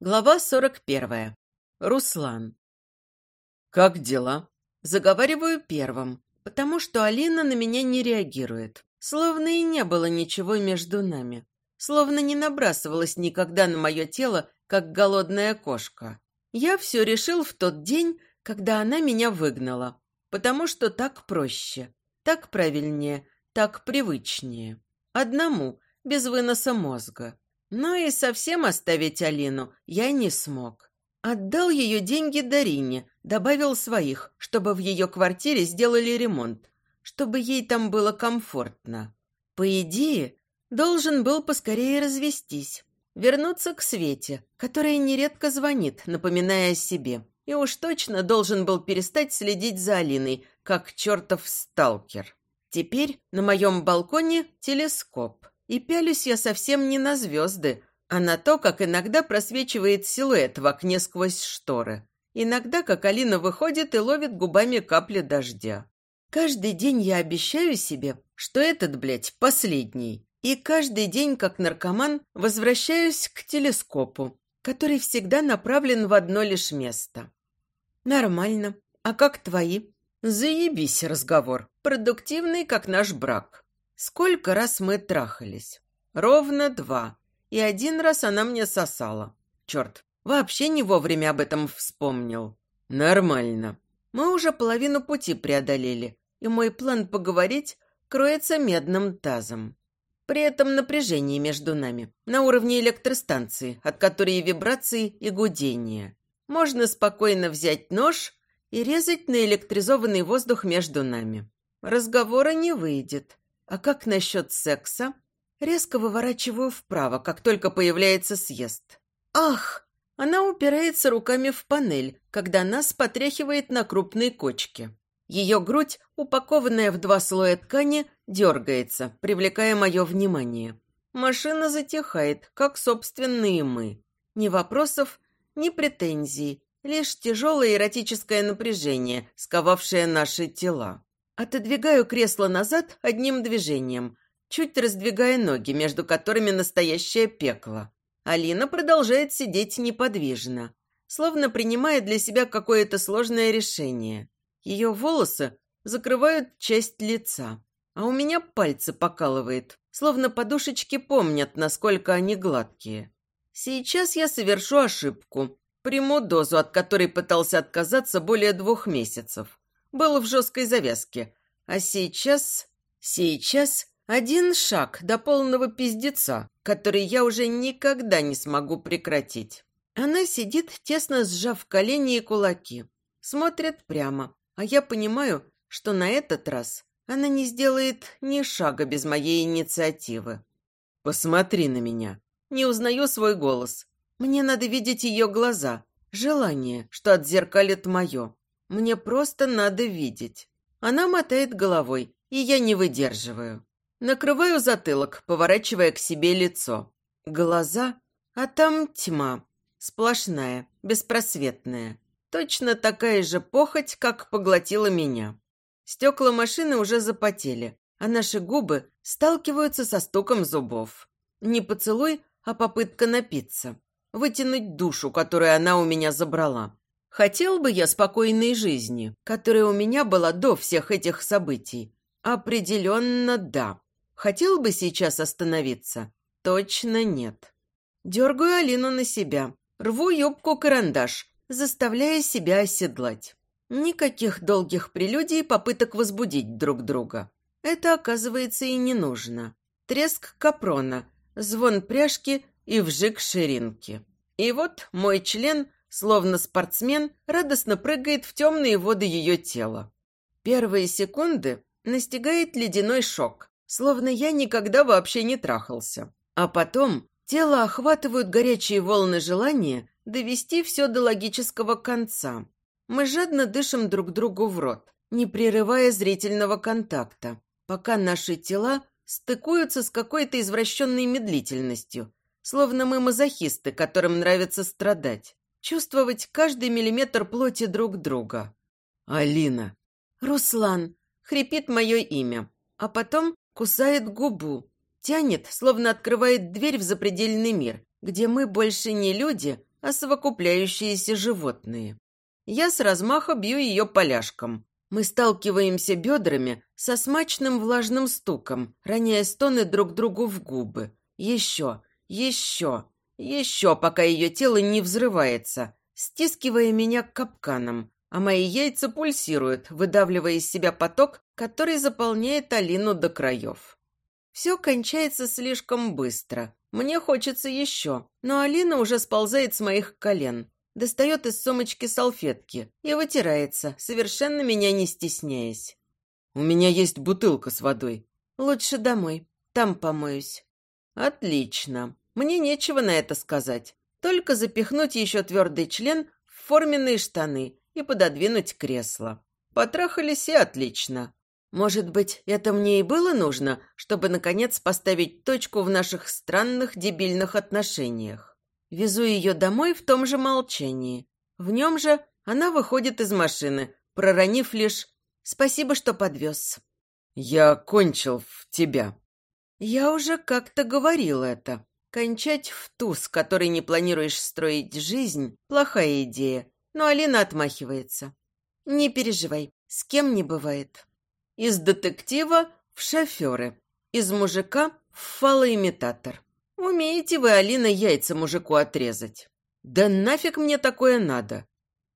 Глава 41. Руслан. «Как дела?» Заговариваю первым, потому что Алина на меня не реагирует. Словно и не было ничего между нами. Словно не набрасывалась никогда на мое тело, как голодная кошка. Я все решил в тот день, когда она меня выгнала. Потому что так проще, так правильнее, так привычнее. Одному, без выноса мозга. Но и совсем оставить Алину я не смог. Отдал ее деньги Дарине, добавил своих, чтобы в ее квартире сделали ремонт, чтобы ей там было комфортно. По идее, должен был поскорее развестись, вернуться к Свете, которая нередко звонит, напоминая о себе, и уж точно должен был перестать следить за Алиной, как чертов сталкер. Теперь на моем балконе телескоп. И пялюсь я совсем не на звезды, а на то, как иногда просвечивает силуэт в окне сквозь шторы. Иногда, как Алина выходит и ловит губами капли дождя. Каждый день я обещаю себе, что этот, блядь, последний. И каждый день, как наркоман, возвращаюсь к телескопу, который всегда направлен в одно лишь место. Нормально. А как твои? Заебись разговор. Продуктивный, как наш брак. Сколько раз мы трахались? Ровно два. И один раз она мне сосала. Черт, вообще не вовремя об этом вспомнил. Нормально. Мы уже половину пути преодолели, и мой план поговорить кроется медным тазом. При этом напряжение между нами на уровне электростанции, от которой вибрации и гудения. Можно спокойно взять нож и резать наэлектризованный воздух между нами. Разговора не выйдет. А как насчет секса? Резко выворачиваю вправо, как только появляется съезд. Ах! Она упирается руками в панель, когда нас потряхивает на крупной кочке. Ее грудь, упакованная в два слоя ткани, дергается, привлекая мое внимание. Машина затихает, как собственные мы. Ни вопросов, ни претензий, лишь тяжелое эротическое напряжение, сковавшее наши тела. Отодвигаю кресло назад одним движением, чуть раздвигая ноги, между которыми настоящее пекло. Алина продолжает сидеть неподвижно, словно принимая для себя какое-то сложное решение. Ее волосы закрывают часть лица, а у меня пальцы покалывает, словно подушечки помнят, насколько они гладкие. Сейчас я совершу ошибку, приму дозу, от которой пытался отказаться более двух месяцев был в жесткой завязке. А сейчас... Сейчас один шаг до полного пиздеца, который я уже никогда не смогу прекратить. Она сидит, тесно сжав колени и кулаки. Смотрит прямо, а я понимаю, что на этот раз она не сделает ни шага без моей инициативы. «Посмотри на меня». Не узнаю свой голос. Мне надо видеть ее глаза, желание, что отзеркалит мое. Мне просто надо видеть. Она мотает головой, и я не выдерживаю. Накрываю затылок, поворачивая к себе лицо. Глаза, а там тьма. Сплошная, беспросветная. Точно такая же похоть, как поглотила меня. Стекла машины уже запотели, а наши губы сталкиваются со стуком зубов. Не поцелуй, а попытка напиться. Вытянуть душу, которую она у меня забрала. Хотел бы я спокойной жизни, которая у меня была до всех этих событий? Определенно да. Хотел бы сейчас остановиться? Точно нет. Дергаю Алину на себя, рву юбку-карандаш, заставляя себя оседлать. Никаких долгих прелюдий и попыток возбудить друг друга. Это, оказывается, и не нужно. Треск капрона, звон пряжки и вжик ширинки. И вот мой член словно спортсмен, радостно прыгает в темные воды ее тела. Первые секунды настигает ледяной шок, словно я никогда вообще не трахался. А потом тело охватывают горячие волны желания довести все до логического конца. Мы жадно дышим друг другу в рот, не прерывая зрительного контакта, пока наши тела стыкуются с какой-то извращенной медлительностью, словно мы мазохисты, которым нравится страдать чувствовать каждый миллиметр плоти друг друга. «Алина!» «Руслан!» — хрипит мое имя, а потом кусает губу, тянет, словно открывает дверь в запредельный мир, где мы больше не люди, а совокупляющиеся животные. Я с размаха бью ее поляшком. Мы сталкиваемся бедрами со смачным влажным стуком, роняя стоны друг другу в губы. Еще, еще, еще, пока ее тело не взрывается, стискивая меня капканом, а мои яйца пульсируют, выдавливая из себя поток, который заполняет Алину до краев. Все кончается слишком быстро. Мне хочется еще, но Алина уже сползает с моих колен, достает из сумочки салфетки и вытирается, совершенно меня не стесняясь. «У меня есть бутылка с водой». «Лучше домой, там помоюсь». «Отлично. Мне нечего на это сказать. Только запихнуть еще твердый член в форменные штаны и пододвинуть кресло. Потрахались и отлично. Может быть, это мне и было нужно, чтобы, наконец, поставить точку в наших странных дебильных отношениях. Везу ее домой в том же молчании. В нем же она выходит из машины, проронив лишь «Спасибо, что подвез». «Я кончил в тебя». «Я уже как-то говорил это. Кончать в туз, который не планируешь строить жизнь, плохая идея. Но Алина отмахивается. Не переживай, с кем не бывает. Из детектива в шоферы. Из мужика в фалоимитатор. Умеете вы, Алина, яйца мужику отрезать? Да нафиг мне такое надо?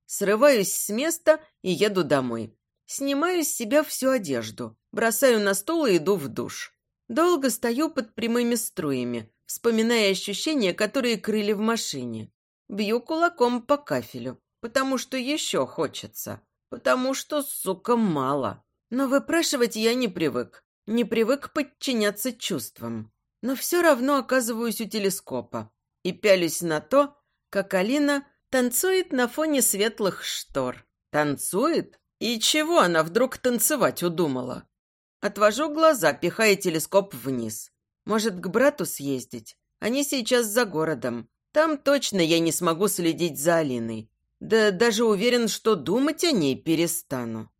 Срываюсь с места и еду домой. Снимаю с себя всю одежду, бросаю на стол и иду в душ. Долго стою под прямыми струями, вспоминая ощущения, которые крыли в машине. Бью кулаком по кафелю, потому что еще хочется, потому что, сука, мало. Но выпрашивать я не привык, не привык подчиняться чувствам. Но все равно оказываюсь у телескопа и пялюсь на то, как Алина танцует на фоне светлых штор. Танцует? И чего она вдруг танцевать удумала? Отвожу глаза, пихая телескоп вниз. Может, к брату съездить? Они сейчас за городом. Там точно я не смогу следить за Алиной. Да даже уверен, что думать о ней перестану.